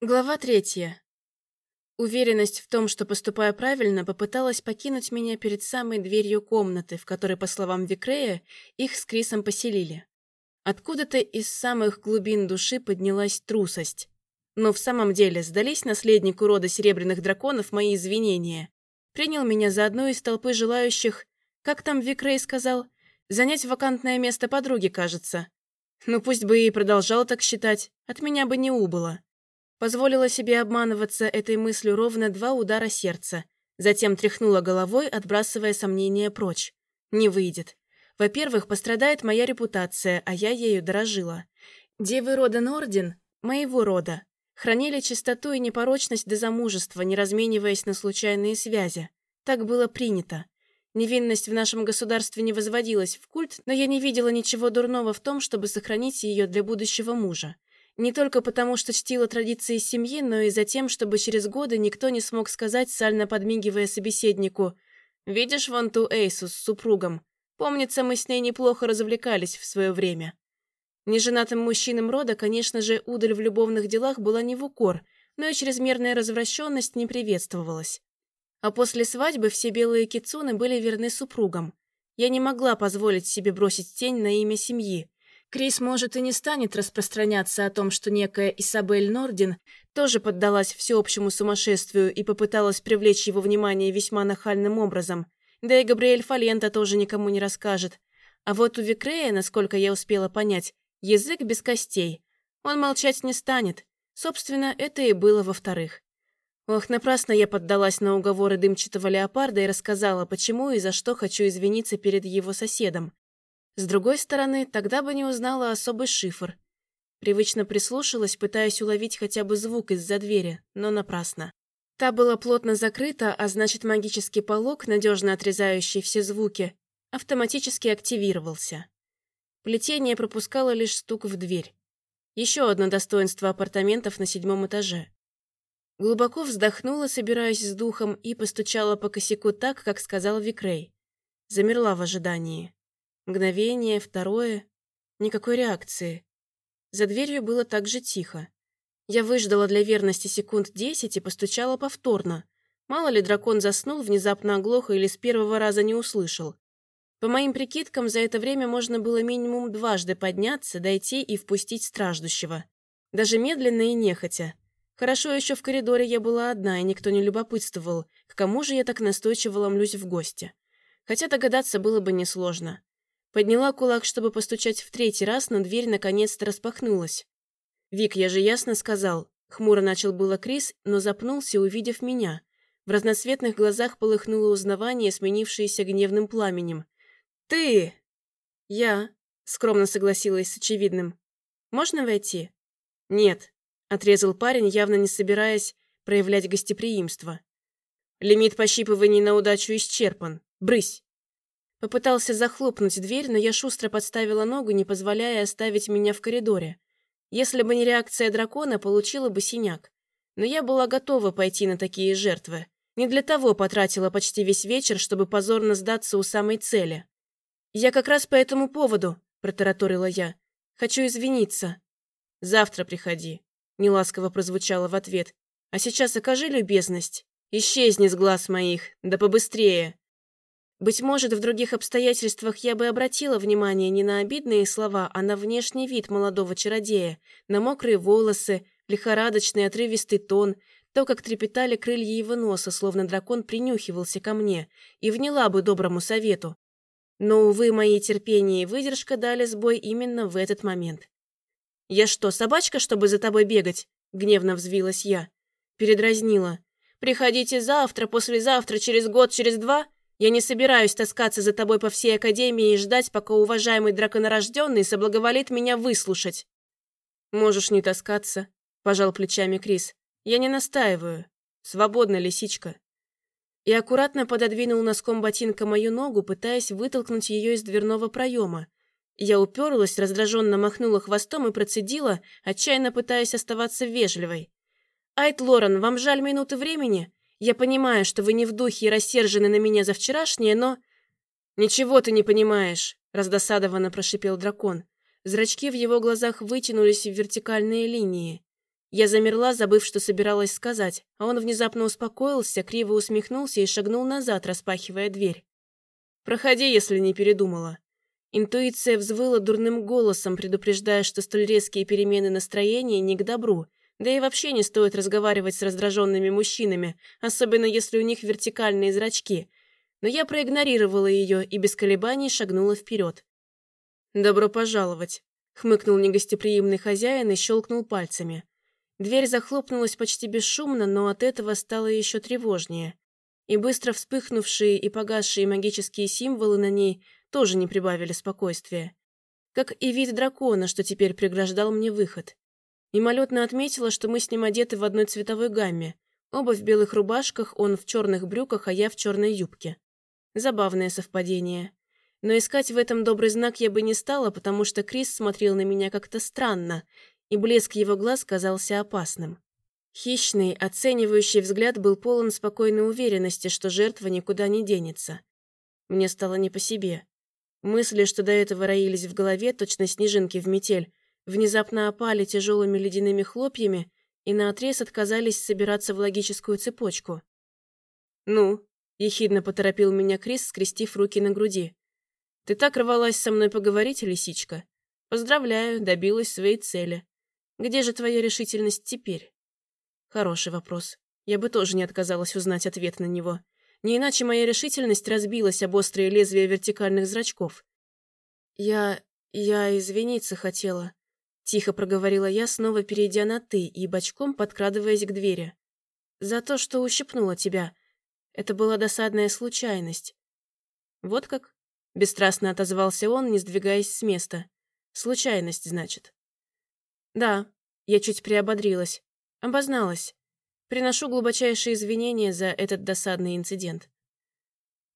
Глава третья. Уверенность в том, что поступаю правильно, попыталась покинуть меня перед самой дверью комнаты, в которой, по словам Викрея, их с Крисом поселили. Откуда-то из самых глубин души поднялась трусость. Но в самом деле сдались наследнику рода серебряных драконов мои извинения. Принял меня за одну из толпы желающих, как там Викрей сказал, занять вакантное место подруги, кажется. Ну пусть бы и продолжал так считать, от меня бы не убыло. Позволила себе обманываться этой мыслью ровно два удара сердца. Затем тряхнула головой, отбрасывая сомнения прочь. Не выйдет. Во-первых, пострадает моя репутация, а я ею дорожила. Девы рода Норден, моего рода, хранили чистоту и непорочность до замужества, не размениваясь на случайные связи. Так было принято. Невинность в нашем государстве не возводилась в культ, но я не видела ничего дурного в том, чтобы сохранить ее для будущего мужа. Не только потому, что чтила традиции семьи, но и за тем, чтобы через годы никто не смог сказать, сально подмигивая собеседнику, «Видишь вон ту Эйсу с супругом? Помнится, мы с ней неплохо развлекались в свое время». Неженатым мужчинам рода, конечно же, удаль в любовных делах была не в укор, но и чрезмерная развращенность не приветствовалась. А после свадьбы все белые кицуны были верны супругам. Я не могла позволить себе бросить тень на имя семьи, Крис, может, и не станет распространяться о том, что некая Исабель Нордин тоже поддалась всеобщему сумасшествию и попыталась привлечь его внимание весьма нахальным образом. Да и Габриэль Фалента тоже никому не расскажет. А вот у Викрея, насколько я успела понять, язык без костей. Он молчать не станет. Собственно, это и было во-вторых. Ох, напрасно я поддалась на уговоры дымчатого леопарда и рассказала, почему и за что хочу извиниться перед его соседом. С другой стороны, тогда бы не узнала особый шифр. Привычно прислушалась, пытаясь уловить хотя бы звук из-за двери, но напрасно. Та была плотно закрыта, а значит магический полог, надежно отрезающий все звуки, автоматически активировался. Плетение пропускало лишь стук в дверь. Еще одно достоинство апартаментов на седьмом этаже. Глубоко вздохнула, собираясь с духом, и постучала по косяку так, как сказал Викрей. Замерла в ожидании. Мгновение, второе. Никакой реакции. За дверью было так же тихо. Я выждала для верности секунд десять и постучала повторно. Мало ли дракон заснул, внезапно оглох или с первого раза не услышал. По моим прикидкам, за это время можно было минимум дважды подняться, дойти и впустить страждущего. Даже медленно и нехотя. Хорошо еще в коридоре я была одна, и никто не любопытствовал, к кому же я так настойчиво ломлюсь в гости. Хотя догадаться было бы несложно. Подняла кулак, чтобы постучать в третий раз, но дверь наконец-то распахнулась. «Вик, я же ясно сказал». Хмуро начал было Крис, но запнулся, увидев меня. В разноцветных глазах полыхнуло узнавание, сменившееся гневным пламенем. «Ты!» «Я», — скромно согласилась с очевидным. «Можно войти?» «Нет», — отрезал парень, явно не собираясь проявлять гостеприимство. «Лимит пощипываний на удачу исчерпан. Брысь!» Попытался захлопнуть дверь, но я шустро подставила ногу, не позволяя оставить меня в коридоре. Если бы не реакция дракона, получила бы синяк. Но я была готова пойти на такие жертвы. Не для того потратила почти весь вечер, чтобы позорно сдаться у самой цели. «Я как раз по этому поводу», – протараторила я. «Хочу извиниться». «Завтра приходи», – неласково прозвучало в ответ. «А сейчас окажи любезность. Исчезни с глаз моих, да побыстрее». Быть может, в других обстоятельствах я бы обратила внимание не на обидные слова, а на внешний вид молодого чародея, на мокрые волосы, лихорадочный отрывистый тон, то, как трепетали крылья его носа, словно дракон принюхивался ко мне, и вняла бы доброму совету. Но, увы, мои терпение и выдержка дали сбой именно в этот момент. «Я что, собачка, чтобы за тобой бегать?» — гневно взвилась я. Передразнила. «Приходите завтра, послезавтра, через год, через два?» Я не собираюсь таскаться за тобой по всей Академии и ждать, пока уважаемый драконорожденный соблаговолит меня выслушать». «Можешь не таскаться», – пожал плечами Крис. «Я не настаиваю. Свободна, лисичка». И аккуратно пододвинул носком ботинка мою ногу, пытаясь вытолкнуть ее из дверного проема. Я уперлась, раздраженно махнула хвостом и процедила, отчаянно пытаясь оставаться вежливой. «Айт Лорен, вам жаль минуты времени? Я понимаю, что вы не в духе и рассержены на меня за вчерашнее, но...» «Ничего ты не понимаешь», — раздосадованно прошипел дракон. Зрачки в его глазах вытянулись в вертикальные линии. Я замерла, забыв, что собиралась сказать, а он внезапно успокоился, криво усмехнулся и шагнул назад, распахивая дверь. «Проходи, если не передумала». Интуиция взвыла дурным голосом, предупреждая, что столь резкие перемены настроения не к добру, да и вообще не стоит разговаривать с раздраженными мужчинами, особенно если у них вертикальные зрачки. Но я проигнорировала ее и без колебаний шагнула вперед. «Добро пожаловать», — хмыкнул негостеприимный хозяин и щелкнул пальцами. Дверь захлопнулась почти бесшумно, но от этого стало еще тревожнее. И быстро вспыхнувшие и погасшие магические символы на ней тоже не прибавили спокойствия. Как и вид дракона, что теперь преграждал мне выход. Мимолетно отметила, что мы с ним одеты в одной цветовой гамме. Оба в белых рубашках, он в черных брюках, а я в черной юбке. Забавное совпадение. Но искать в этом добрый знак я бы не стала, потому что Крис смотрел на меня как-то странно, и блеск его глаз казался опасным. Хищный, оценивающий взгляд был полон спокойной уверенности, что жертва никуда не денется. Мне стало не по себе. Мысли, что до этого роились в голове, точно снежинки в метель, внезапно опали тяжелыми ледяными хлопьями и наотрез отказались собираться в логическую цепочку. «Ну?» – ехидно поторопил меня Крис, скрестив руки на груди. «Ты так рвалась со мной поговорить, лисичка? Поздравляю, добилась своей цели. Где же твоя решительность теперь?» Хороший вопрос. Я бы тоже не отказалась узнать ответ на него. Не иначе моя решительность разбилась об острые лезвия вертикальных зрачков. «Я... я извиниться хотела», Тихо проговорила я, снова перейдя на «ты» и бочком подкрадываясь к двери. «За то, что ущипнула тебя. Это была досадная случайность». «Вот как?» — бесстрастно отозвался он, не сдвигаясь с места. «Случайность, значит». «Да», — я чуть приободрилась. Обозналась. Приношу глубочайшие извинения за этот досадный инцидент.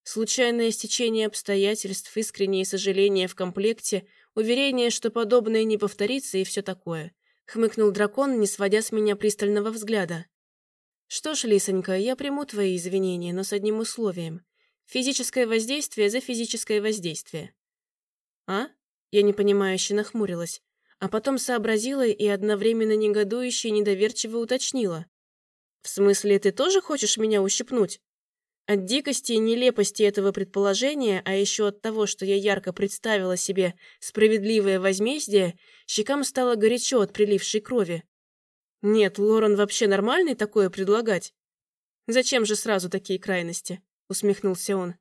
Случайное стечение обстоятельств, искреннее сожаление в комплекте — Уверение, что подобное не повторится и все такое. Хмыкнул дракон, не сводя с меня пристального взгляда. Что ж, Лисонька, я приму твои извинения, но с одним условием. Физическое воздействие за физическое воздействие. А? Я непонимающе нахмурилась, а потом сообразила и одновременно негодующе и недоверчиво уточнила. В смысле, ты тоже хочешь меня ущипнуть? От дикости и нелепости этого предположения, а еще от того, что я ярко представила себе справедливое возмездие, щекам стало горячо от прилившей крови. Нет, Лорен вообще нормальный такое предлагать? Зачем же сразу такие крайности? Усмехнулся он.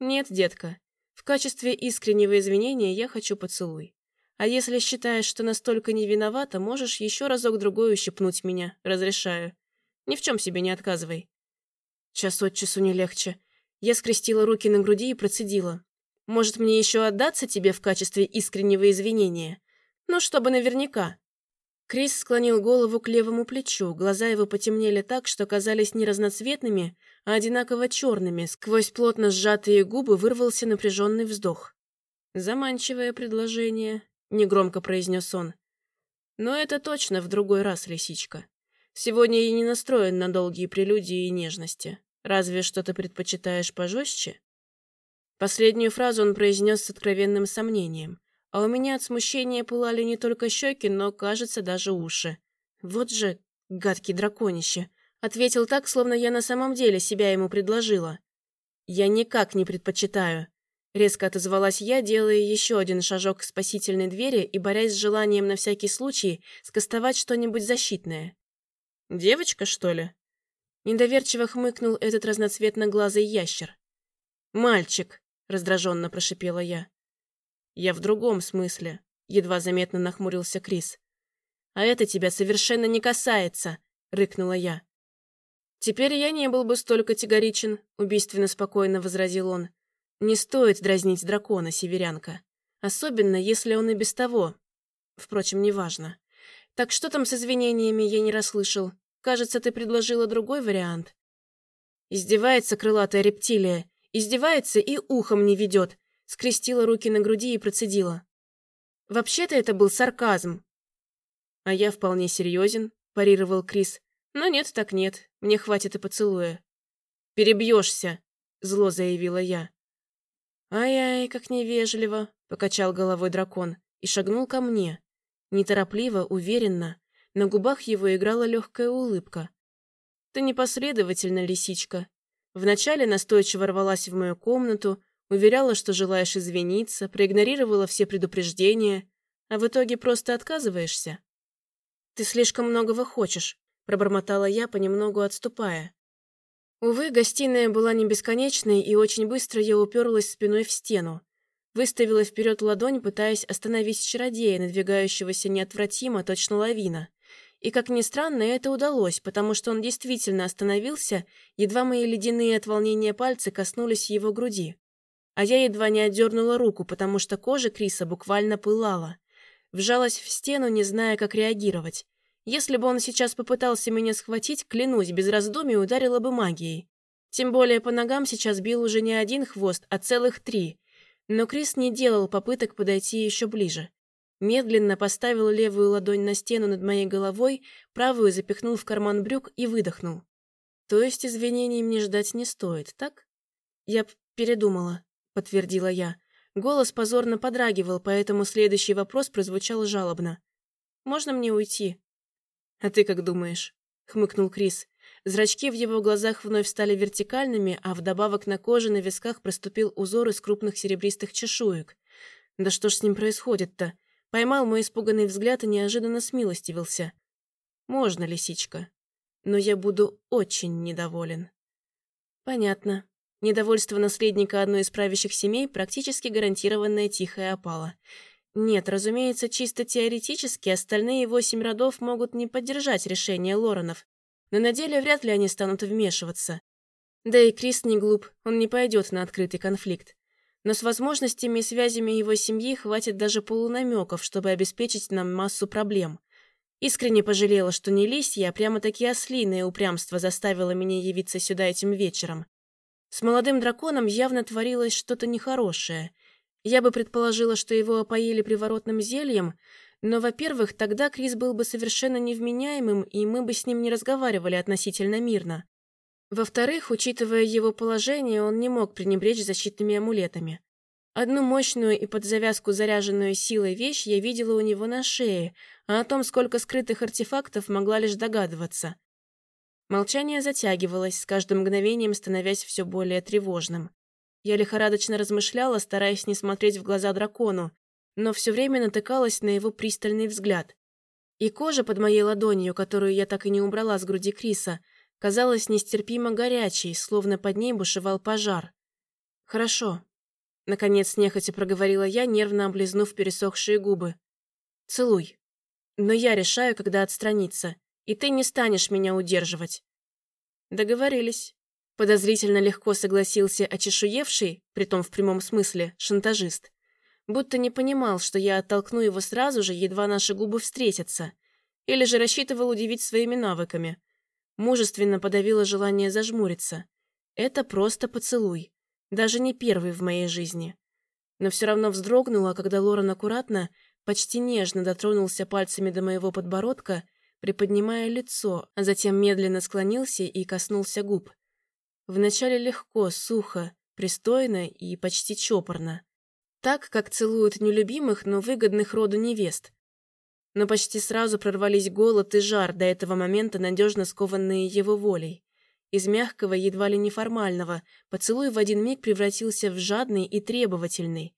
Нет, детка. В качестве искреннего извинения я хочу поцелуй. А если считаешь, что настолько не виновата, можешь еще разок-другой ущипнуть меня. Разрешаю. Ни в чем себе не отказывай. Час от часу не легче. Я скрестила руки на груди и процедила. Может, мне еще отдаться тебе в качестве искреннего извинения? Ну, чтобы наверняка. Крис склонил голову к левому плечу, глаза его потемнели так, что казались не разноцветными, а одинаково черными, сквозь плотно сжатые губы вырвался напряженный вздох. «Заманчивое предложение», — негромко произнес он. «Но это точно в другой раз, лисичка. Сегодня я не настроен на долгие прелюдии и нежности. Разве что ты предпочитаешь пожестче?» Последнюю фразу он произнес с откровенным сомнением, а у меня от смущения пылали не только щеки, но, кажется, даже уши. «Вот же гадкий драконище!» Ответил так, словно я на самом деле себя ему предложила. «Я никак не предпочитаю», — резко отозвалась я, делая еще один шажок к спасительной двери и борясь с желанием на всякий случай скостовать что-нибудь защитное. «Девочка, что ли?» Недоверчиво хмыкнул этот разноцветно-глазый ящер. «Мальчик!» — раздраженно прошипела я. «Я в другом смысле», — едва заметно нахмурился Крис. «А это тебя совершенно не касается», — рыкнула я. «Теперь я не был бы столь категоричен», — убийственно спокойно возразил он. «Не стоит дразнить дракона, северянка. Особенно, если он и без того. Впрочем, неважно. Так что там с извинениями, я не расслышал. Кажется, ты предложила другой вариант. Издевается крылатая рептилия. Издевается и ухом не ведет. Скрестила руки на груди и процедила. Вообще-то это был сарказм. А я вполне серьезен, парировал Крис. Но нет так нет, мне хватит и поцелуя. Перебьешься, зло заявила я. «Ай-ай, как невежливо», — покачал головой дракон и шагнул ко мне. Неторопливо, уверенно, На губах его играла легкая улыбка. «Ты непоследовательна, лисичка. Вначале настойчиво рвалась в мою комнату, уверяла, что желаешь извиниться, проигнорировала все предупреждения, а в итоге просто отказываешься. «Ты слишком многого хочешь», — пробормотала я, понемногу отступая. Увы, гостиная была не бесконечной, и очень быстро я уперлась спиной в стену. Выставила вперед ладонь, пытаясь остановить чародея, надвигающегося неотвратимо, точно лавина. И, как ни странно, это удалось, потому что он действительно остановился, едва мои ледяные от волнения пальцы коснулись его груди. А я едва не отдернула руку, потому что кожа Криса буквально пылала. Вжалась в стену, не зная, как реагировать. Если бы он сейчас попытался меня схватить, клянусь, без раздумий ударила бы магией. Тем более по ногам сейчас бил уже не один хвост, а целых три. Но Крис не делал попыток подойти еще ближе. Медленно поставил левую ладонь на стену над моей головой, правую запихнул в карман брюк и выдохнул. То есть извинений мне ждать не стоит, так? Я передумала, подтвердила я. Голос позорно подрагивал, поэтому следующий вопрос прозвучал жалобно. «Можно мне уйти?» «А ты как думаешь?» — хмыкнул Крис. Зрачки в его глазах вновь стали вертикальными, а вдобавок на коже на висках проступил узор из крупных серебристых чешуек. «Да что ж с ним происходит-то?» Поймал мой испуганный взгляд и неожиданно смилостивился. «Можно, лисичка. Но я буду очень недоволен». «Понятно», Недовольство наследника одной из правящих семей практически гарантированная тихая опала. Нет, разумеется, чисто теоретически остальные восемь родов могут не поддержать решение Лоранов, но на деле вряд ли они станут вмешиваться. Да и Крис не глуп, он не пойдет на открытый конфликт. Но с возможностями и связями его семьи хватит даже полунамеков, чтобы обеспечить нам массу проблем. Искренне пожалела, что не лисья, а прямо-таки ослиное упрямство заставило меня явиться сюда этим вечером. С молодым драконом явно творилось что-то нехорошее. Я бы предположила, что его опоили приворотным зельем, но, во-первых, тогда Крис был бы совершенно невменяемым, и мы бы с ним не разговаривали относительно мирно. Во-вторых, учитывая его положение, он не мог пренебречь защитными амулетами. Одну мощную и под завязку заряженную силой вещь я видела у него на шее, а о том, сколько скрытых артефактов, могла лишь догадываться. Молчание затягивалось, с каждым мгновением становясь все более тревожным. Я лихорадочно размышляла, стараясь не смотреть в глаза дракону, но все время натыкалась на его пристальный взгляд. И кожа под моей ладонью, которую я так и не убрала с груди Криса, казалась нестерпимо горячей, словно под ней бушевал пожар. «Хорошо», — наконец нехотя проговорила я, нервно облизнув пересохшие губы. «Целуй. Но я решаю, когда отстраниться и ты не станешь меня удерживать». Договорились. Подозрительно легко согласился очешуевший, притом в прямом смысле, шантажист. Будто не понимал, что я оттолкну его сразу же, едва наши губы встретятся. Или же рассчитывал удивить своими навыками. Мужественно подавило желание зажмуриться. Это просто поцелуй. Даже не первый в моей жизни. Но все равно вздрогнула, когда Лорен аккуратно, почти нежно дотронулся пальцами до моего подбородка приподнимая лицо, а затем медленно склонился и коснулся губ. Вначале легко, сухо, пристойно и почти чопорно. Так, как целуют нелюбимых, но выгодных роду невест. Но почти сразу прорвались голод и жар, до этого момента надежно скованные его волей. Из мягкого, едва ли неформального, поцелуй в один миг превратился в жадный и требовательный.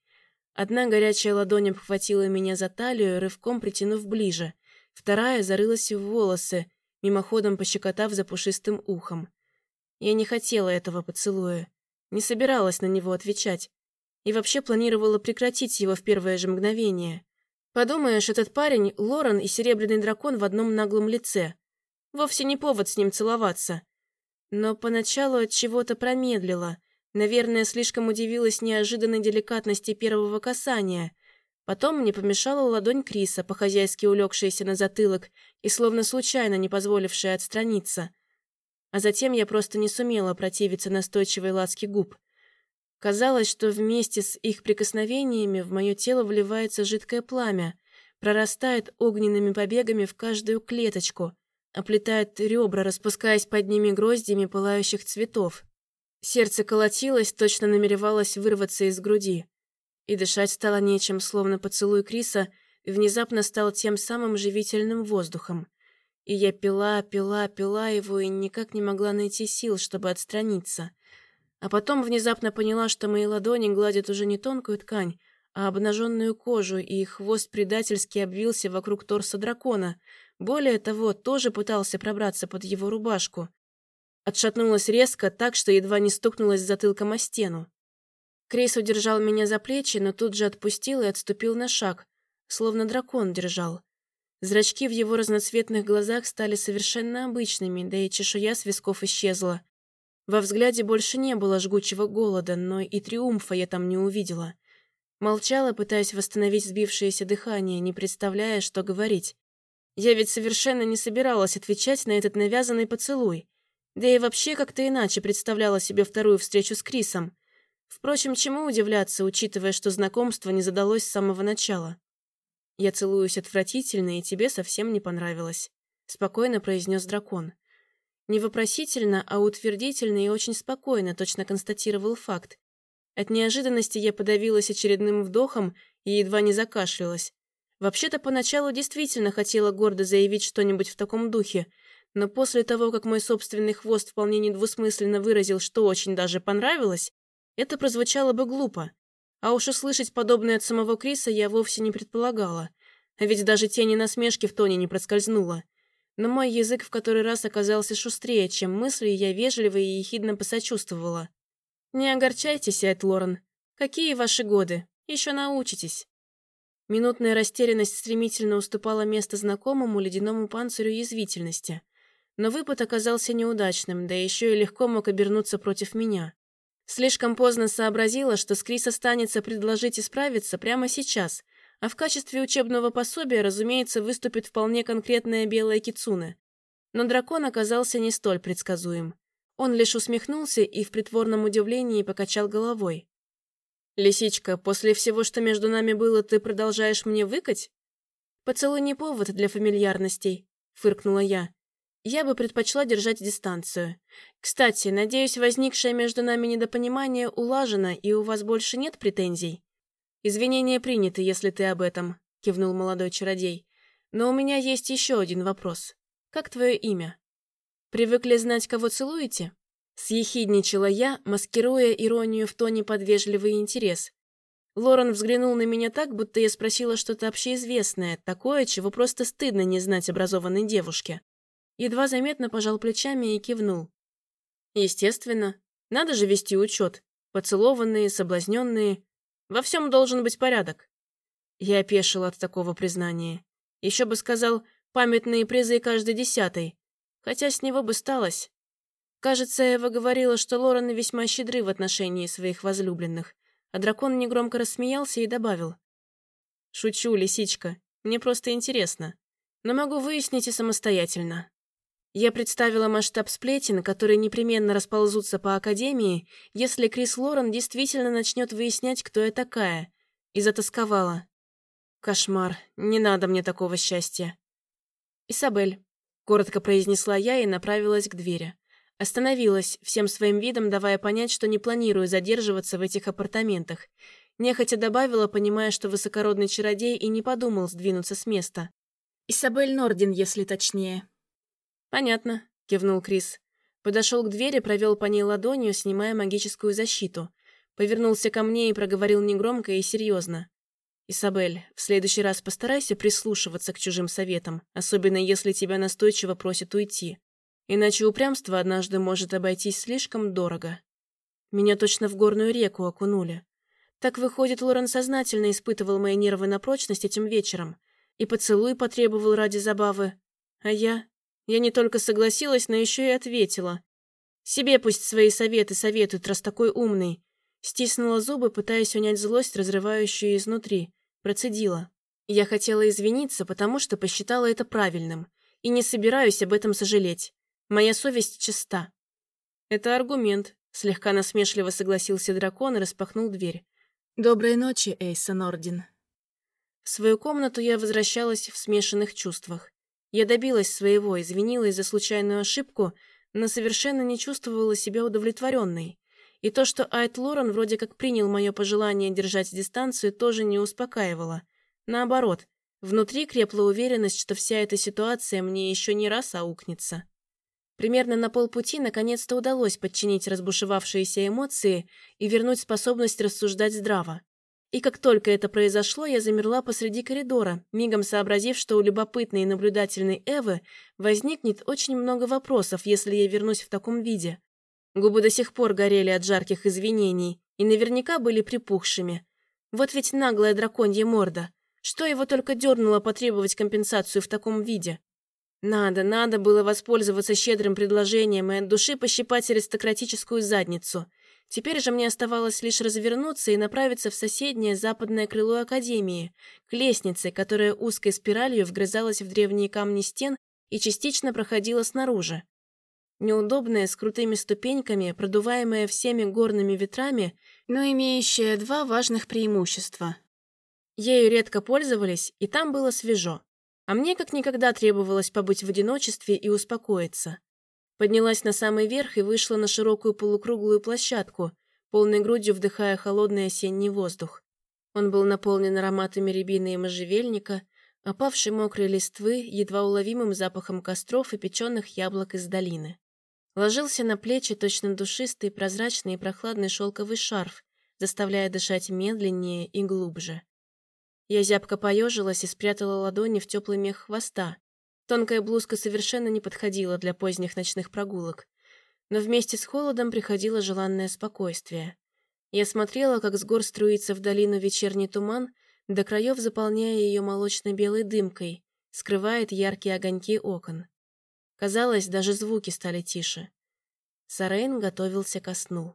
Одна горячая ладонь обхватила меня за талию, рывком притянув ближе. Вторая зарылась в волосы, мимоходом пощекотав за пушистым ухом. Я не хотела этого поцелуя, не собиралась на него отвечать и вообще планировала прекратить его в первое же мгновение. Подумаешь, этот парень — Лорен и Серебряный Дракон в одном наглом лице. Вовсе не повод с ним целоваться. Но поначалу от чего-то промедлила. Наверное, слишком удивилась неожиданной деликатности первого касания — Потом мне помешала ладонь Криса, по-хозяйски улегшаяся на затылок и словно случайно не позволившая отстраниться. А затем я просто не сумела противиться настойчивой ласке губ. Казалось, что вместе с их прикосновениями в мое тело вливается жидкое пламя, прорастает огненными побегами в каждую клеточку, оплетает ребра, распускаясь под ними гроздями пылающих цветов. Сердце колотилось, точно намеревалось вырваться из груди. И дышать стало нечем, словно поцелуй Криса внезапно стал тем самым живительным воздухом. И я пила, пила, пила его и никак не могла найти сил, чтобы отстраниться. А потом внезапно поняла, что мои ладони гладят уже не тонкую ткань, а обнаженную кожу, и хвост предательски обвился вокруг торса дракона. Более того, тоже пытался пробраться под его рубашку. Отшатнулась резко, так что едва не стукнулась затылком о стену. Крейс удержал меня за плечи, но тут же отпустил и отступил на шаг, словно дракон держал. Зрачки в его разноцветных глазах стали совершенно обычными, да и чешуя с висков исчезла. Во взгляде больше не было жгучего голода, но и триумфа я там не увидела. Молчала, пытаясь восстановить сбившееся дыхание, не представляя, что говорить. Я ведь совершенно не собиралась отвечать на этот навязанный поцелуй. Да и вообще как-то иначе представляла себе вторую встречу с Крисом. Впрочем, чему удивляться, учитывая, что знакомство не задалось с самого начала. «Я целуюсь отвратительно, и тебе совсем не понравилось», — спокойно произнес дракон. Не вопросительно, а утвердительно и очень спокойно точно констатировал факт. От неожиданности я подавилась очередным вдохом и едва не закашлялась. Вообще-то поначалу действительно хотела гордо заявить что-нибудь в таком духе, но после того, как мой собственный хвост вполне недвусмысленно выразил, что очень даже понравилось, это прозвучало бы глупо. А уж услышать подобное от самого Криса я вовсе не предполагала. Ведь даже тени насмешки в тоне не проскользнуло. Но мой язык в который раз оказался шустрее, чем мысли, и я вежливо и ехидно посочувствовала. «Не огорчайтесь, Эд Лорен. Какие ваши годы? Еще научитесь». Минутная растерянность стремительно уступала место знакомому ледяному панцирю язвительности. Но выпад оказался неудачным, да еще и легко мог обернуться против меня. Слишком поздно сообразила, что с Крис останется предложить исправиться прямо сейчас, а в качестве учебного пособия, разумеется, выступит вполне конкретная белая кицуна. Но дракон оказался не столь предсказуем. Он лишь усмехнулся и в притворном удивлении покачал головой. «Лисичка, после всего, что между нами было, ты продолжаешь мне выкать?» «Поцелуй не повод для фамильярностей», — фыркнула я. Я бы предпочла держать дистанцию. Кстати, надеюсь, возникшее между нами недопонимание улажено, и у вас больше нет претензий? Извинения приняты, если ты об этом, кивнул молодой чародей. Но у меня есть еще один вопрос. Как твое имя? Привыкли знать, кого целуете? Съехидничала я, маскируя иронию в тоне под вежливый интерес. Лорен взглянул на меня так, будто я спросила что-то общеизвестное, такое, чего просто стыдно не знать образованной девушке. Едва заметно пожал плечами и кивнул. Естественно. Надо же вести учет. Поцелованные, соблазненные. Во всем должен быть порядок. Я опешил от такого признания. Еще бы сказал, памятные призы каждый десятый. Хотя с него бы сталось. Кажется, Эва говорила, что Лорены весьма щедры в отношении своих возлюбленных, а дракон негромко рассмеялся и добавил. «Шучу, лисичка. Мне просто интересно. Но могу выяснить и самостоятельно». Я представила масштаб сплетен, которые непременно расползутся по Академии, если Крис Лорен действительно начнет выяснять, кто я такая, и затасковала. Кошмар, не надо мне такого счастья. «Исабель», — коротко произнесла я и направилась к двери. Остановилась, всем своим видом давая понять, что не планирую задерживаться в этих апартаментах. Нехотя добавила, понимая, что высокородный чародей и не подумал сдвинуться с места. «Исабель Нордин, если точнее», «Понятно», — кивнул Крис. Подошел к двери, провел по ней ладонью, снимая магическую защиту. Повернулся ко мне и проговорил негромко и серьезно. «Исабель, в следующий раз постарайся прислушиваться к чужим советам, особенно если тебя настойчиво просят уйти. Иначе упрямство однажды может обойтись слишком дорого. Меня точно в горную реку окунули. Так выходит, Лорен сознательно испытывал мои нервы на прочность этим вечером. И поцелуй потребовал ради забавы. А я... Я не только согласилась, но еще и ответила. Себе пусть свои советы советуют, раз такой умный. Стиснула зубы, пытаясь унять злость, разрывающую изнутри. Процедила. Я хотела извиниться, потому что посчитала это правильным. И не собираюсь об этом сожалеть. Моя совесть чиста. Это аргумент. Слегка насмешливо согласился дракон и распахнул дверь. «Доброй ночи, Эйсон Орден». В свою комнату я возвращалась в смешанных чувствах. Я добилась своего, извинилась за случайную ошибку, но совершенно не чувствовала себя удовлетворенной. И то, что Айт Лорен вроде как принял мое пожелание держать дистанцию, тоже не успокаивало. Наоборот, Внутри крепла уверенность, что вся эта ситуация мне еще не раз аукнется. Примерно на полпути наконец-то удалось подчинить разбушевавшиеся эмоции и вернуть способность рассуждать здраво. И как только это произошло, я замерла посреди коридора, мигом сообразив, что у любопытной и наблюдательной Эвы возникнет очень много вопросов, если я вернусь в таком виде. Губы до сих пор горели от жарких извинений и наверняка были припухшими. Вот ведь наглая драконья морда. Что его только дернуло потребовать компенсацию в таком виде? Надо, надо было воспользоваться щедрым предложением и от души пощипать аристократическую задницу – Теперь же мне оставалось лишь развернуться и направиться в соседнее западное крыло Академии, к лестнице, которая узкой спиралью вгрызалась в древние камни стен и частично проходила снаружи. Неудобная, с крутыми ступеньками, продуваемая всеми горными ветрами, но имеющая два важных преимущества. Ею редко пользовались, и там было свежо. А мне как никогда требовалось побыть в одиночестве и успокоиться. Поднялась на самый верх и вышла на широкую полукруглую площадку, полной грудью вдыхая холодный осенний воздух. Он был наполнен ароматами рябины и можжевельника, опавшей мокрой листвы, едва уловимым запахом костров и печеных яблок из долины. Ложился на плечи точно душистый, прозрачный и прохладный шелковый шарф, заставляя дышать медленнее и глубже. Я зябко поежилась и спрятала ладони в теплый мех хвоста, Тонкая блузка совершенно не подходила для поздних ночных прогулок. Но вместе с холодом приходило желанное спокойствие. Я смотрела, как с гор струится в долину вечерний туман, до краев заполняя ее молочно-белой дымкой, скрывает яркие огоньки окон. Казалось, даже звуки стали тише. Сарейн готовился ко сну.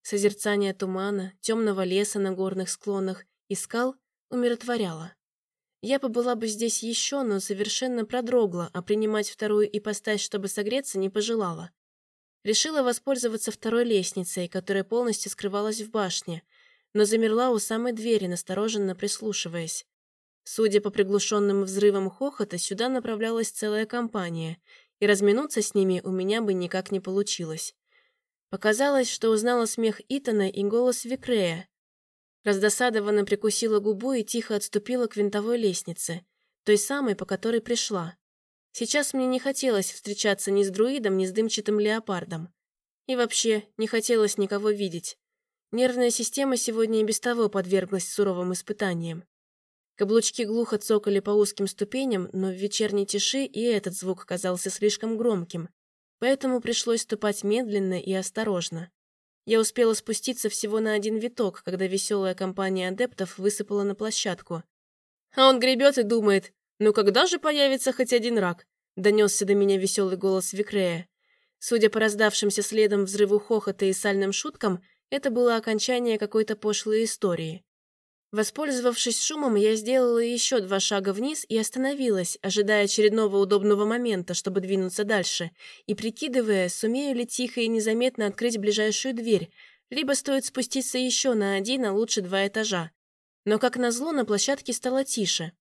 Созерцание тумана, темного леса на горных склонах и скал умиротворяло. Я побыла бы здесь еще, но совершенно продрогла, а принимать вторую ипостась, чтобы согреться, не пожелала. Решила воспользоваться второй лестницей, которая полностью скрывалась в башне, но замерла у самой двери, настороженно прислушиваясь. Судя по приглушенным взрывам хохота, сюда направлялась целая компания, и разминуться с ними у меня бы никак не получилось. Показалось, что узнала смех Итана и голос Викрея, Раздосадованно прикусила губу и тихо отступила к винтовой лестнице, той самой, по которой пришла. Сейчас мне не хотелось встречаться ни с друидом, ни с дымчатым леопардом. И вообще, не хотелось никого видеть. Нервная система сегодня и без того подверглась суровым испытаниям. Каблучки глухо цокали по узким ступеням, но в вечерней тиши и этот звук казался слишком громким, поэтому пришлось ступать медленно и осторожно. Я успела спуститься всего на один виток, когда веселая компания адептов высыпала на площадку. А он гребет и думает, ну когда же появится хоть один рак? Донесся до меня веселый голос Викрея. Судя по раздавшимся следом взрыву хохота и сальным шуткам, это было окончание какой-то пошлой истории. Воспользовавшись шумом, я сделала еще два шага вниз и остановилась, ожидая очередного удобного момента, чтобы двинуться дальше, и прикидывая, сумею ли тихо и незаметно открыть ближайшую дверь, либо стоит спуститься еще на один, а лучше два этажа. Но, как назло, на площадке стало тише.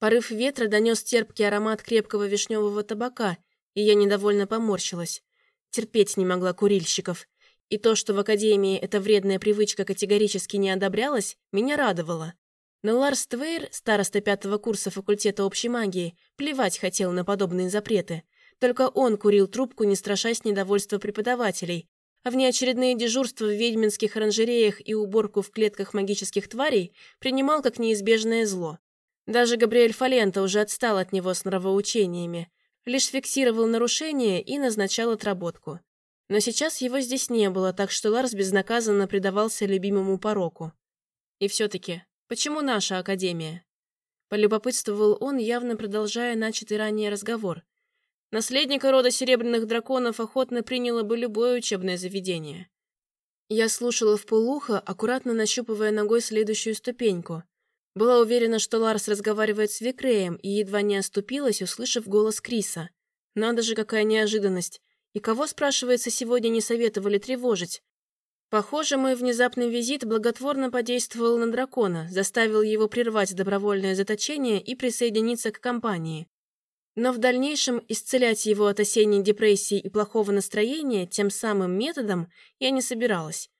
Порыв ветра донес терпкий аромат крепкого вишневого табака, и я недовольно поморщилась. Терпеть не могла курильщиков. И то, что в Академии эта вредная привычка категорически не одобрялась, меня радовало. Но Ларс Твейр, староста пятого курса факультета общей магии, плевать хотел на подобные запреты. Только он курил трубку, не страшась недовольства преподавателей, а внеочередные дежурства в ведьминских оранжереях и уборку в клетках магических тварей принимал как неизбежное зло. Даже Габриэль Фалента уже отстал от него с нравоучениями, лишь фиксировал нарушения и назначал отработку. Но сейчас его здесь не было, так что Ларс безнаказанно предавался любимому пороку. И все-таки, почему наша Академия? Полюбопытствовал он, явно продолжая начатый ранее разговор. Наследника рода Серебряных Драконов охотно приняло бы любое учебное заведение. Я слушала в полухо, аккуратно нащупывая ногой следующую ступеньку. Была уверена, что Ларс разговаривает с Викреем, и едва не оступилась, услышав голос Криса. Надо же, какая неожиданность. И кого, спрашивается, сегодня не советовали тревожить? Похоже, мой внезапный визит благотворно подействовал на дракона, заставил его прервать добровольное заточение и присоединиться к компании. Но в дальнейшем исцелять его от осенней депрессии и плохого настроения тем самым методом я не собиралась.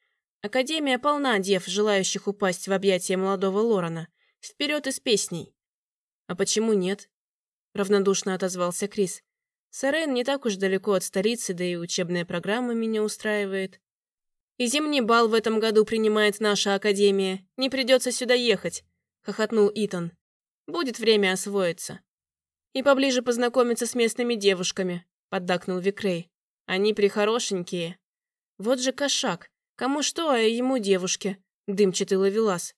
Академия полна дев, желающих упасть в объятия молодого Лорана. Вперед из песней! «А почему нет?» — равнодушно отозвался Крис. «Сарен не так уж далеко от столицы, да и учебная программа меня устраивает. И зимний бал в этом году принимает наша академия. Не придется сюда ехать», — хохотнул Итан. «Будет время освоиться». «И поближе познакомиться с местными девушками», — поддакнул Викрей. «Они прихорошенькие». «Вот же кошак. Кому что, а ему девушке», — дымчатый ловелас.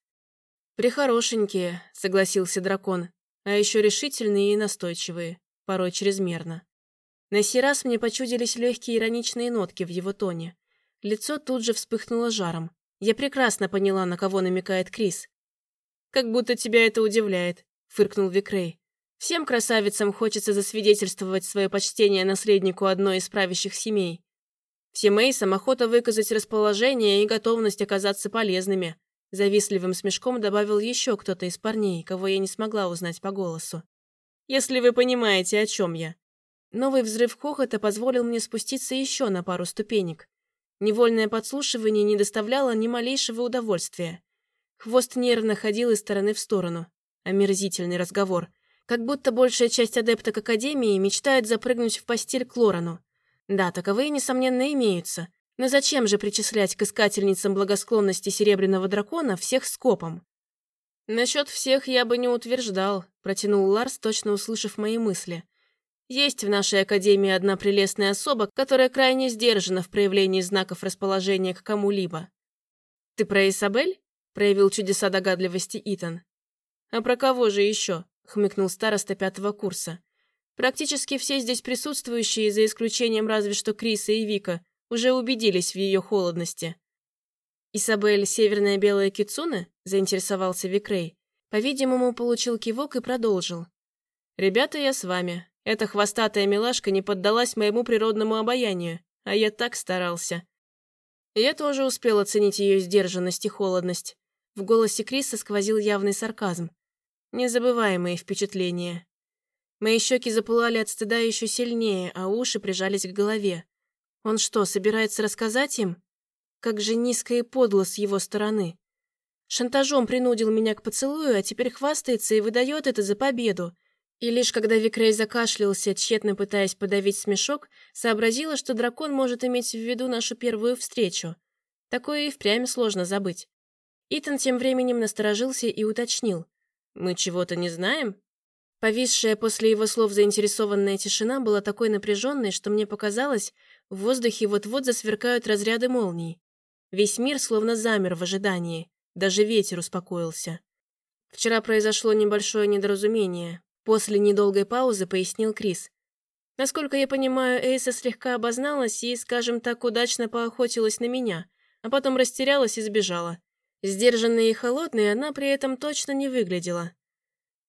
«Прихорошенькие», — согласился дракон а еще решительные и настойчивые, порой чрезмерно. На сей раз мне почудились легкие ироничные нотки в его тоне. Лицо тут же вспыхнуло жаром. Я прекрасно поняла, на кого намекает Крис. «Как будто тебя это удивляет», — фыркнул Викрей. «Всем красавицам хочется засвидетельствовать свое почтение наследнику одной из правящих семей. Всем Эйсам охота выказать расположение и готовность оказаться полезными. Завистливым смешком добавил еще кто-то из парней, кого я не смогла узнать по голосу. «Если вы понимаете, о чем я». Новый взрыв хохота позволил мне спуститься еще на пару ступенек. Невольное подслушивание не доставляло ни малейшего удовольствия. Хвост нервно ходил из стороны в сторону. Омерзительный разговор. Как будто большая часть адепток Академии мечтает запрыгнуть в постель к Лорану. Да, таковые, несомненно, имеются. Но зачем же причислять к искательницам благосклонности Серебряного Дракона всех скопом? «Насчет всех я бы не утверждал», — протянул Ларс, точно услышав мои мысли. «Есть в нашей Академии одна прелестная особа, которая крайне сдержана в проявлении знаков расположения к кому-либо». «Ты про Исабель?» — проявил чудеса догадливости Итан. «А про кого же еще?» — хмыкнул староста пятого курса. «Практически все здесь присутствующие, за исключением разве что Криса и Вика, уже убедились в ее холодности. «Исабель — северная белая кицуна?» — заинтересовался Викрей. По-видимому, получил кивок и продолжил. «Ребята, я с вами. Эта хвостатая милашка не поддалась моему природному обаянию, а я так старался». Я тоже успел оценить ее сдержанность и холодность. В голосе Криса сквозил явный сарказм. Незабываемые впечатления. Мои щеки запылали от стыда еще сильнее, а уши прижались к голове. Он что, собирается рассказать им? Как же низко и подло с его стороны. Шантажом принудил меня к поцелую, а теперь хвастается и выдает это за победу. И лишь когда Викрей закашлялся, тщетно пытаясь подавить смешок, сообразила, что дракон может иметь в виду нашу первую встречу. Такое и впрямь сложно забыть. Итан тем временем насторожился и уточнил. «Мы чего-то не знаем?» Повисшая после его слов заинтересованная тишина была такой напряженной, что мне показалось, в воздухе вот-вот засверкают разряды молний. Весь мир словно замер в ожидании. Даже ветер успокоился. Вчера произошло небольшое недоразумение. После недолгой паузы пояснил Крис. Насколько я понимаю, Эйса слегка обозналась и, скажем так, удачно поохотилась на меня, а потом растерялась и сбежала. Сдержанной и холодной она при этом точно не выглядела.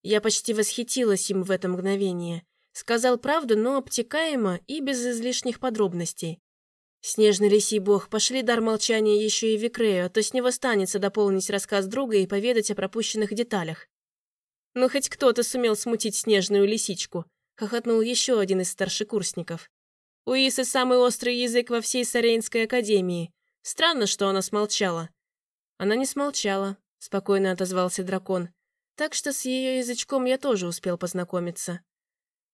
Я почти восхитилась им в это мгновение. Сказал правду, но обтекаемо и без излишних подробностей. Снежный лисий бог, пошли дар молчания еще и Викрею, а то с него станется дополнить рассказ друга и поведать о пропущенных деталях. «Ну, хоть кто-то сумел смутить снежную лисичку», — хохотнул еще один из старшекурсников. «У Исы самый острый язык во всей Сарейнской академии. Странно, что она смолчала». «Она не смолчала», — спокойно отозвался дракон. «Так что с ее язычком я тоже успел познакомиться».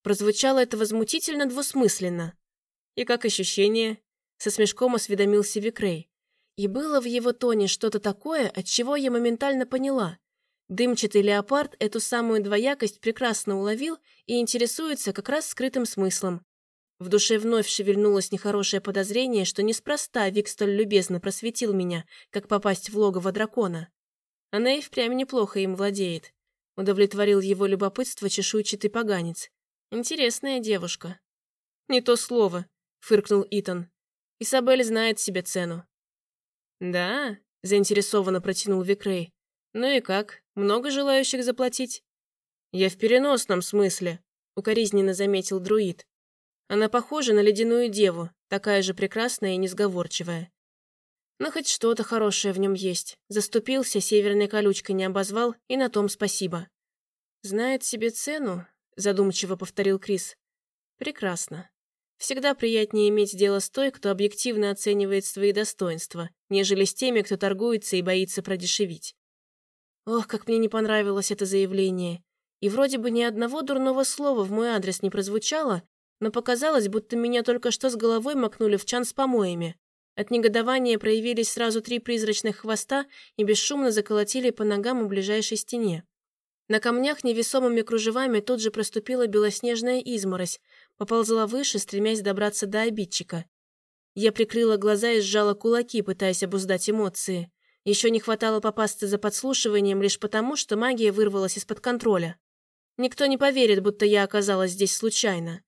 Прозвучало это возмутительно двусмысленно. «И как ощущение?» Со смешком осведомился Викрей. И было в его тоне что-то такое, от чего я моментально поняла. Дымчатый леопард эту самую двоякость прекрасно уловил и интересуется как раз скрытым смыслом. В душе вновь шевельнулось нехорошее подозрение, что неспроста Вик столь любезно просветил меня, как попасть в логово дракона. Она и впрямь неплохо им владеет. Удовлетворил его любопытство чешуйчатый поганец. Интересная девушка. Не то слово, фыркнул Итан. Исабель знает себе цену. Да, заинтересованно протянул Викрей. Ну и как? Много желающих заплатить? Я в переносном смысле, укоризненно заметил друид. Она похожа на ледяную деву, такая же прекрасная и несговорчивая. Но хоть что-то хорошее в нем есть. Заступился, северной колючкой не обозвал, и на том спасибо. Знает себе цену, задумчиво повторил Крис. Прекрасно. Всегда приятнее иметь дело с той, кто объективно оценивает свои достоинства, нежели с теми, кто торгуется и боится продешевить. Ох, как мне не понравилось это заявление. И вроде бы ни одного дурного слова в мой адрес не прозвучало, но показалось, будто меня только что с головой макнули в чан с помоями. От негодования проявились сразу три призрачных хвоста и бесшумно заколотили по ногам у ближайшей стене. На камнях невесомыми кружевами тут же проступила белоснежная изморозь, поползла выше, стремясь добраться до обидчика. Я прикрыла глаза и сжала кулаки, пытаясь обуздать эмоции. Еще не хватало попасться за подслушиванием лишь потому, что магия вырвалась из-под контроля. Никто не поверит, будто я оказалась здесь случайно.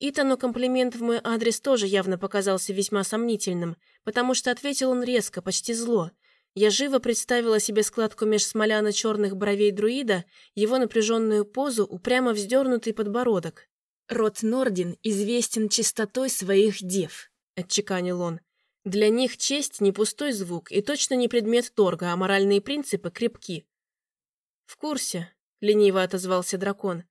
Итану комплимент в мой адрес тоже явно показался весьма сомнительным, потому что ответил он резко, почти зло. Я живо представила себе складку меж смоляно-черных бровей друида, его напряженную позу, упрямо вздернутый подбородок. «Род Нордин известен чистотой своих дев», — отчеканил он. «Для них честь — не пустой звук и точно не предмет торга, а моральные принципы крепки». «В курсе», — лениво отозвался дракон.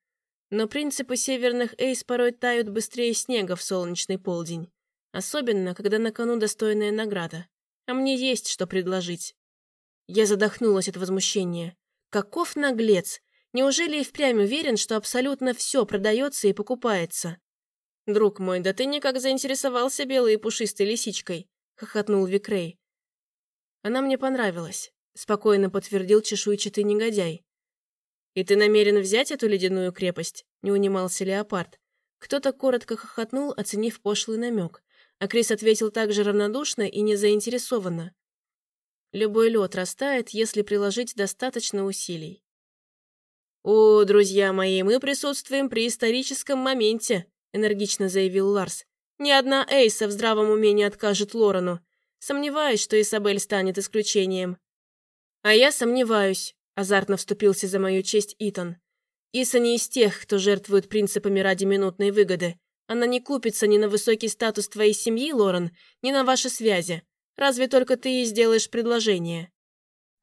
«Но принципы северных эйс порой тают быстрее снега в солнечный полдень. Особенно, когда на кону достойная награда. А мне есть что предложить». Я задохнулась от возмущения. «Каков наглец! Неужели и впрямь уверен, что абсолютно все продается и покупается?» «Друг мой, да ты никак заинтересовался белой и пушистой лисичкой», — хохотнул Викрей. «Она мне понравилась», — спокойно подтвердил чешуйчатый негодяй. «И ты намерен взять эту ледяную крепость?» — не унимался леопард. Кто-то коротко хохотнул, оценив пошлый намек, а Крис ответил также равнодушно и незаинтересованно. «Любой лед растает, если приложить достаточно усилий». «О, друзья мои, мы присутствуем при историческом моменте», энергично заявил Ларс. «Ни одна Эйса в здравом уме не откажет Лорану. Сомневаюсь, что Исабель станет исключением». «А я сомневаюсь», – азартно вступился за мою честь Итан. «Иса не из тех, кто жертвует принципами ради минутной выгоды. Она не купится ни на высокий статус твоей семьи, Лорен, ни на ваши связи. Разве только ты ей сделаешь предложение,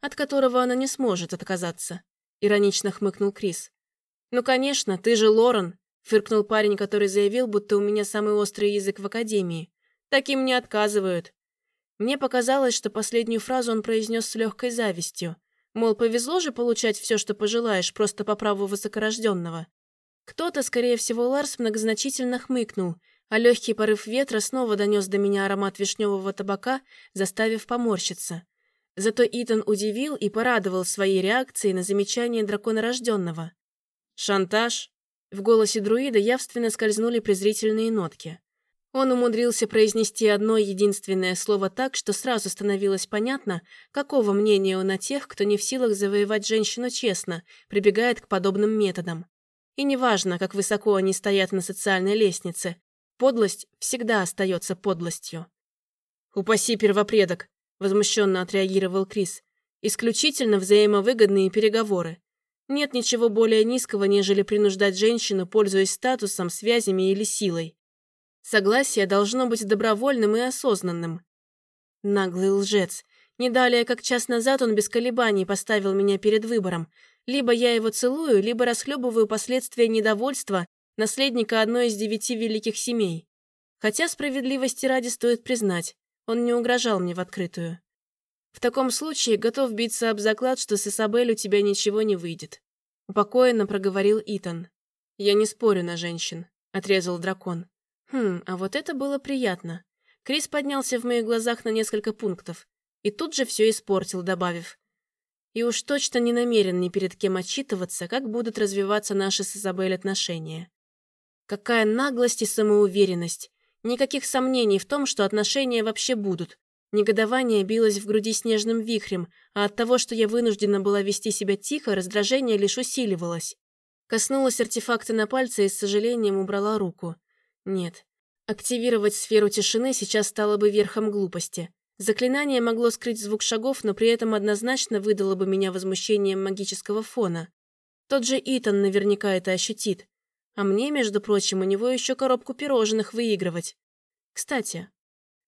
от которого она не сможет отказаться», – иронично хмыкнул Крис. «Ну, конечно, ты же Лорен, Фыркнул парень, который заявил, будто у меня самый острый язык в академии. Таким не отказывают. Мне показалось, что последнюю фразу он произнес с легкой завистью. Мол, повезло же получать все, что пожелаешь, просто по праву высокорожденного. Кто-то, скорее всего, Ларс многозначительно хмыкнул, а легкий порыв ветра снова донес до меня аромат вишневого табака, заставив поморщиться. Зато Итан удивил и порадовал своей реакцией на замечание драконорожденного. «Шантаж?» В голосе друида явственно скользнули презрительные нотки. Он умудрился произнести одно единственное слово так, что сразу становилось понятно, какого мнения он о тех, кто не в силах завоевать женщину честно, прибегает к подобным методам. И неважно, как высоко они стоят на социальной лестнице, подлость всегда остается подлостью. «Упаси первопредок!» – возмущенно отреагировал Крис. «Исключительно взаимовыгодные переговоры. Нет ничего более низкого, нежели принуждать женщину, пользуясь статусом, связями или силой. Согласие должно быть добровольным и осознанным. Наглый лжец. Не далее, как час назад он без колебаний поставил меня перед выбором. Либо я его целую, либо расхлебываю последствия недовольства наследника одной из девяти великих семей. Хотя справедливости ради стоит признать, он не угрожал мне в открытую. В таком случае готов биться об заклад, что с Исабель у тебя ничего не выйдет. Упокоенно проговорил Итан. Я не спорю на женщин, отрезал дракон. Хм, а вот это было приятно. Крис поднялся в моих глазах на несколько пунктов и тут же все испортил, добавив. И уж точно не намерен ни перед кем отчитываться, как будут развиваться наши с Изабель отношения. Какая наглость и самоуверенность. Никаких сомнений в том, что отношения вообще будут. Негодование билось в груди снежным вихрем, а от того, что я вынуждена была вести себя тихо, раздражение лишь усиливалось. Коснулась артефакта на пальце и с сожалением убрала руку. Нет. Активировать сферу тишины сейчас стало бы верхом глупости. Заклинание могло скрыть звук шагов, но при этом однозначно выдало бы меня возмущением магического фона. Тот же Итан наверняка это ощутит. А мне, между прочим, у него еще коробку пирожных выигрывать. Кстати,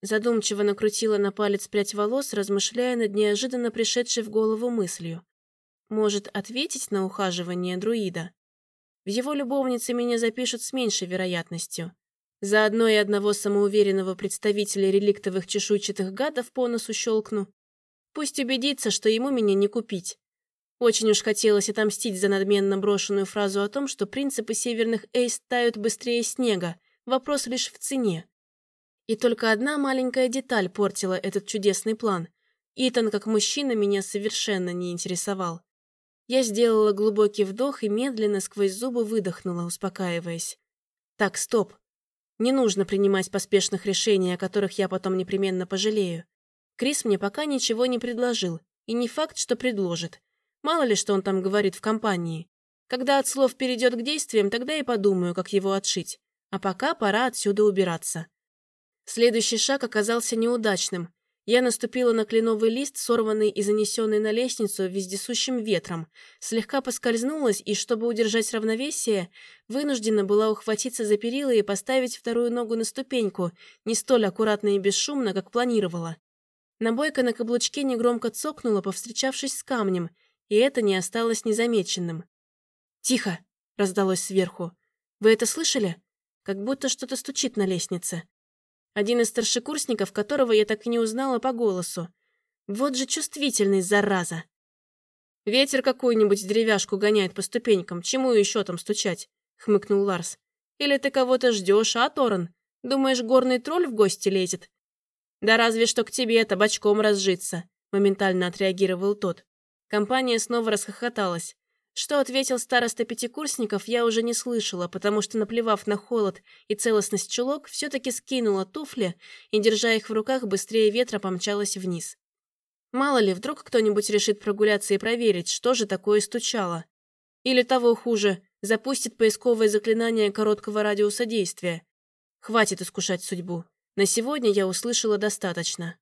Задумчиво накрутила на палец прядь волос, размышляя над неожиданно пришедшей в голову мыслью. Может, ответить на ухаживание друида? В его любовнице меня запишут с меньшей вероятностью. Заодно и одного самоуверенного представителя реликтовых чешуйчатых гадов по носу щелкну. Пусть убедится, что ему меня не купить. Очень уж хотелось отомстить за надменно брошенную фразу о том, что принципы северных эйс тают быстрее снега, вопрос лишь в цене. И только одна маленькая деталь портила этот чудесный план. Итан как мужчина меня совершенно не интересовал. Я сделала глубокий вдох и медленно сквозь зубы выдохнула, успокаиваясь. Так, стоп. Не нужно принимать поспешных решений, о которых я потом непременно пожалею. Крис мне пока ничего не предложил, и не факт, что предложит. Мало ли, что он там говорит в компании. Когда от слов перейдет к действиям, тогда и подумаю, как его отшить. А пока пора отсюда убираться. Следующий шаг оказался неудачным. Я наступила на кленовый лист, сорванный и занесенный на лестницу вездесущим ветром, слегка поскользнулась и, чтобы удержать равновесие, вынуждена была ухватиться за перила и поставить вторую ногу на ступеньку, не столь аккуратно и бесшумно, как планировала. Набойка на каблучке негромко цокнула, повстречавшись с камнем, и это не осталось незамеченным. «Тихо!» — раздалось сверху. «Вы это слышали? Как будто что-то стучит на лестнице». Один из старшекурсников, которого я так и не узнала по голосу. Вот же чувствительный, зараза. «Ветер какую-нибудь деревяшку гоняет по ступенькам, чему еще там стучать?» — хмыкнул Ларс. «Или ты кого-то ждешь, а, Торан? Думаешь, горный тролль в гости лезет?» «Да разве что к тебе табачком разжиться», — моментально отреагировал тот. Компания снова расхохоталась. Что ответил староста пятикурсников, я уже не слышала, потому что, наплевав на холод и целостность чулок, все-таки скинула туфли и, держа их в руках, быстрее ветра помчалась вниз. Мало ли, вдруг кто-нибудь решит прогуляться и проверить, что же такое стучало. Или того хуже, запустит поисковое заклинание короткого радиуса действия. Хватит искушать судьбу. На сегодня я услышала достаточно.